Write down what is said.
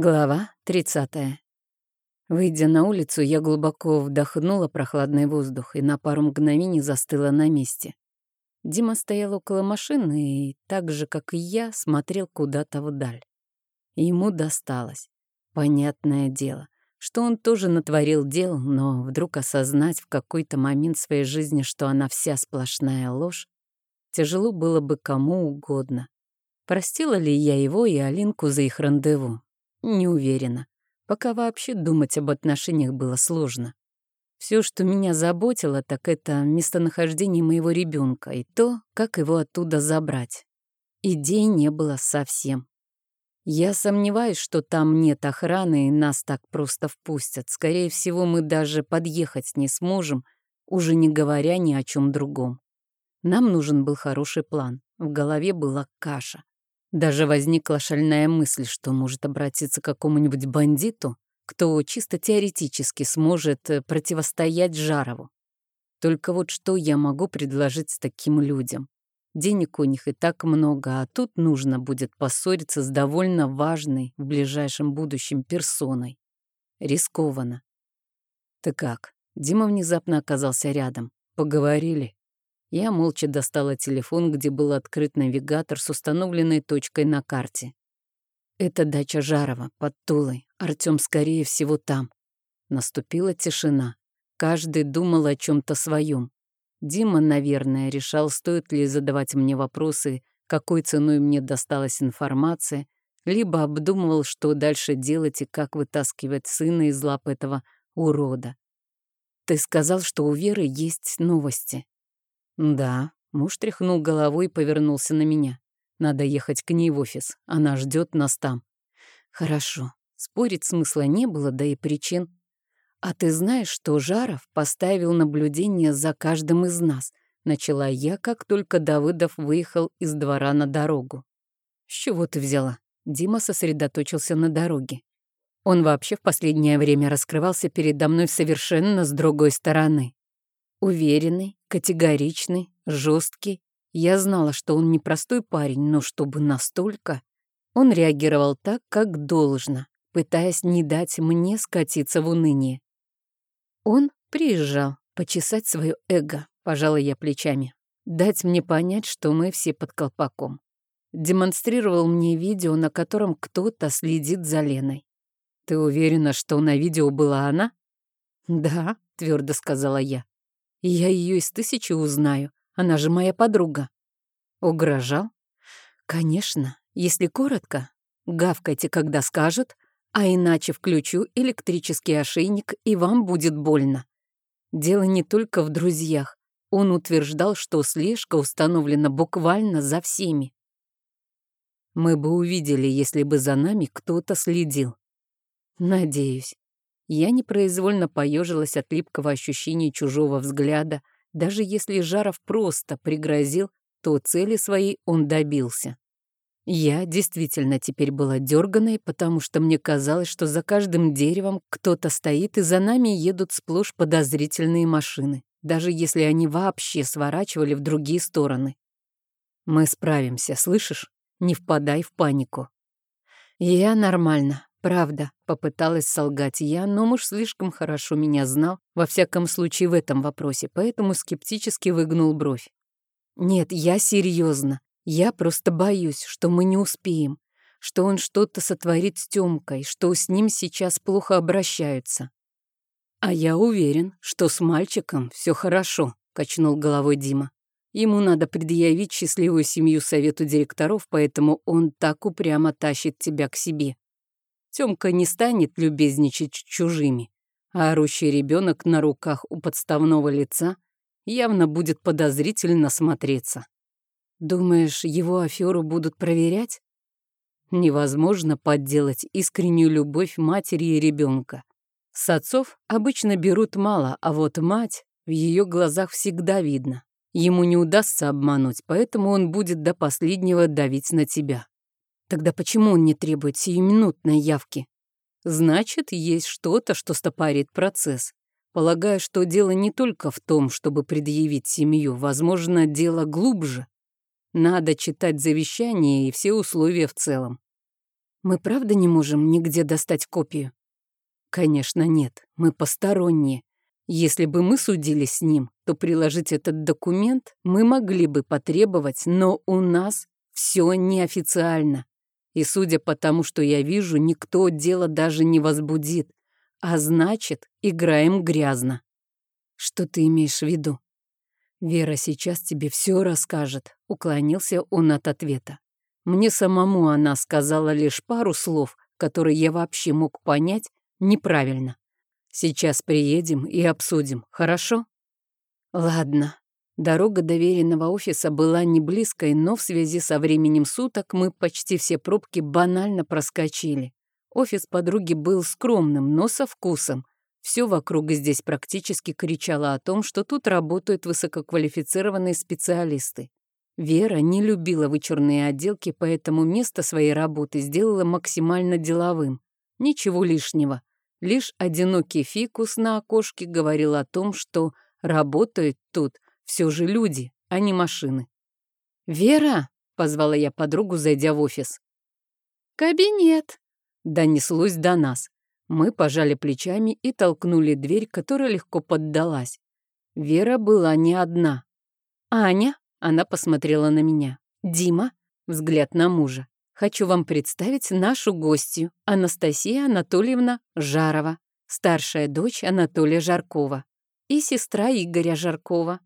Глава 30. Выйдя на улицу, я глубоко вдохнула прохладный воздух и на пару мгновений застыла на месте. Дима стоял около машины и, так же, как и я, смотрел куда-то вдаль. Ему досталось. Понятное дело, что он тоже натворил дел, но вдруг осознать в какой-то момент своей жизни, что она вся сплошная ложь, тяжело было бы кому угодно. Простила ли я его и Алинку за их рандеву? Не уверена. Пока вообще думать об отношениях было сложно. Все, что меня заботило, так это местонахождение моего ребенка и то, как его оттуда забрать. Идей не было совсем. Я сомневаюсь, что там нет охраны и нас так просто впустят. Скорее всего, мы даже подъехать не сможем, уже не говоря ни о чем другом. Нам нужен был хороший план. В голове была каша. Даже возникла шальная мысль, что может обратиться к какому-нибудь бандиту, кто чисто теоретически сможет э, противостоять Жарову. Только вот что я могу предложить таким людям? Денег у них и так много, а тут нужно будет поссориться с довольно важной в ближайшем будущем персоной. Рискованно. Ты как? Дима внезапно оказался рядом. Поговорили. Я молча достала телефон, где был открыт навигатор с установленной точкой на карте. Это дача Жарова, под Тулой. Артём, скорее всего, там. Наступила тишина. Каждый думал о чем то своем. Дима, наверное, решал, стоит ли задавать мне вопросы, какой ценой мне досталась информация, либо обдумывал, что дальше делать и как вытаскивать сына из лап этого урода. Ты сказал, что у Веры есть новости. «Да». Муж тряхнул головой и повернулся на меня. «Надо ехать к ней в офис. Она ждет нас там». «Хорошо». Спорить смысла не было, да и причин. «А ты знаешь, что Жаров поставил наблюдение за каждым из нас?» Начала я, как только Давыдов выехал из двора на дорогу. «С чего ты взяла?» Дима сосредоточился на дороге. Он вообще в последнее время раскрывался передо мной совершенно с другой стороны. Уверенный, категоричный, жесткий. Я знала, что он непростой парень, но чтобы настолько... Он реагировал так, как должно, пытаясь не дать мне скатиться в уныние. Он приезжал почесать свое эго, пожала я плечами, дать мне понять, что мы все под колпаком. Демонстрировал мне видео, на котором кто-то следит за Леной. «Ты уверена, что на видео была она?» «Да», — твердо сказала я. Я ее из тысячи узнаю. Она же моя подруга. Угрожал? Конечно, если коротко. Гавкайте, когда скажут, а иначе включу электрический ошейник, и вам будет больно. Дело не только в друзьях. Он утверждал, что слежка установлена буквально за всеми. Мы бы увидели, если бы за нами кто-то следил. Надеюсь. Я непроизвольно поежилась от липкого ощущения чужого взгляда. Даже если Жаров просто пригрозил, то цели своей он добился. Я действительно теперь была дерганой, потому что мне казалось, что за каждым деревом кто-то стоит, и за нами едут сплошь подозрительные машины, даже если они вообще сворачивали в другие стороны. Мы справимся, слышишь? Не впадай в панику. Я нормально, Правда, попыталась солгать я, но муж слишком хорошо меня знал, во всяком случае в этом вопросе, поэтому скептически выгнул бровь. Нет, я серьезно. Я просто боюсь, что мы не успеем, что он что-то сотворит с Тёмкой, что с ним сейчас плохо обращаются. А я уверен, что с мальчиком все хорошо, качнул головой Дима. Ему надо предъявить счастливую семью совету директоров, поэтому он так упрямо тащит тебя к себе. Тёмка не станет любезничать чужими, а орущий ребенок на руках у подставного лица явно будет подозрительно смотреться. Думаешь, его аферу будут проверять? Невозможно подделать искреннюю любовь матери и ребенка. С отцов обычно берут мало, а вот мать в ее глазах всегда видно. Ему не удастся обмануть, поэтому он будет до последнего давить на тебя. Тогда почему он не требует сиюминутной явки? Значит, есть что-то, что стопарит процесс. Полагаю, что дело не только в том, чтобы предъявить семью. Возможно, дело глубже. Надо читать завещание и все условия в целом. Мы правда не можем нигде достать копию? Конечно, нет. Мы посторонние. Если бы мы судили с ним, то приложить этот документ мы могли бы потребовать, но у нас все неофициально. И судя по тому, что я вижу, никто дело даже не возбудит. А значит, играем грязно. Что ты имеешь в виду? Вера сейчас тебе все расскажет, уклонился он от ответа. Мне самому она сказала лишь пару слов, которые я вообще мог понять неправильно. Сейчас приедем и обсудим, хорошо? Ладно. Дорога доверенного офиса была не близкой, но в связи со временем суток мы почти все пробки банально проскочили. Офис подруги был скромным, но со вкусом. Все вокруг здесь практически кричало о том, что тут работают высококвалифицированные специалисты. Вера не любила вычурные отделки, поэтому место своей работы сделала максимально деловым. Ничего лишнего. Лишь одинокий фикус на окошке говорил о том, что работают тут все же люди, а не машины. «Вера!» — позвала я подругу, зайдя в офис. «Кабинет!» — донеслось до нас. Мы пожали плечами и толкнули дверь, которая легко поддалась. Вера была не одна. «Аня?» — она посмотрела на меня. «Дима?» — взгляд на мужа. Хочу вам представить нашу гостью, Анастасия Анатольевна Жарова, старшая дочь Анатолия Жаркова и сестра Игоря Жаркова.